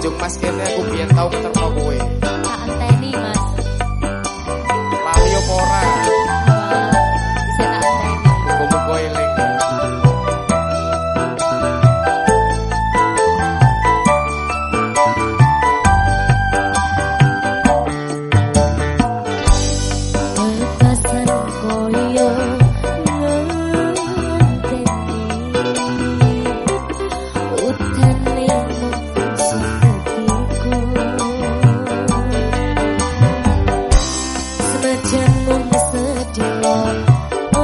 Jog mas kene aku tahu tau keterno kowe.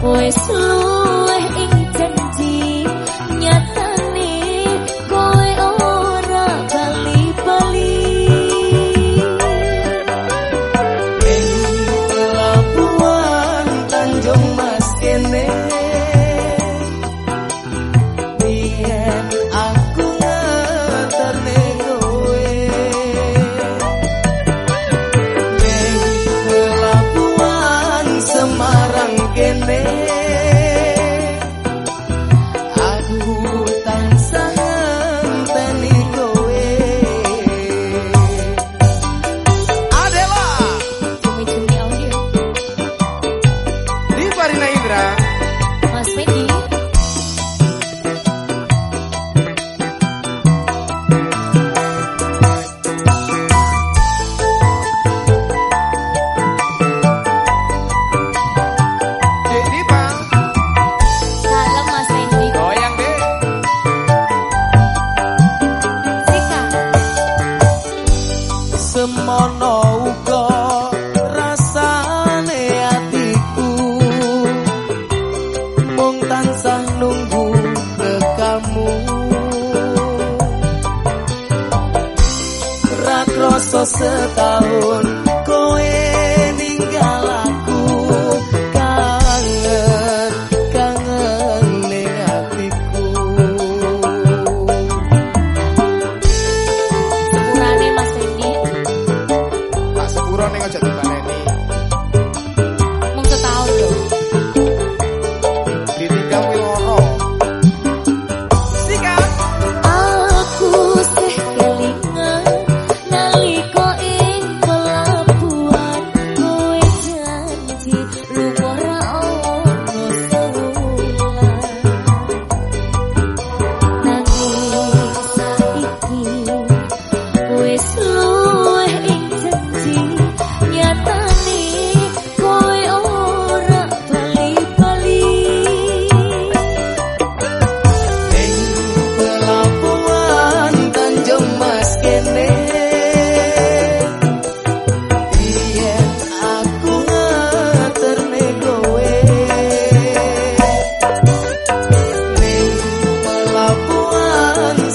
Pues no. masa setahun.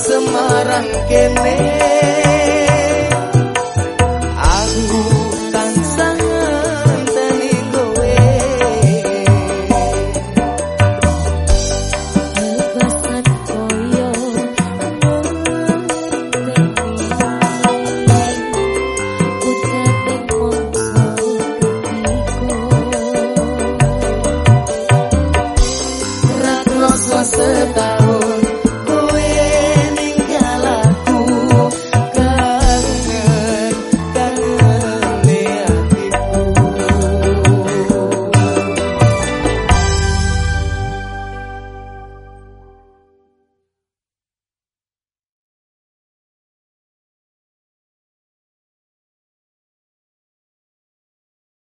आसमां के ने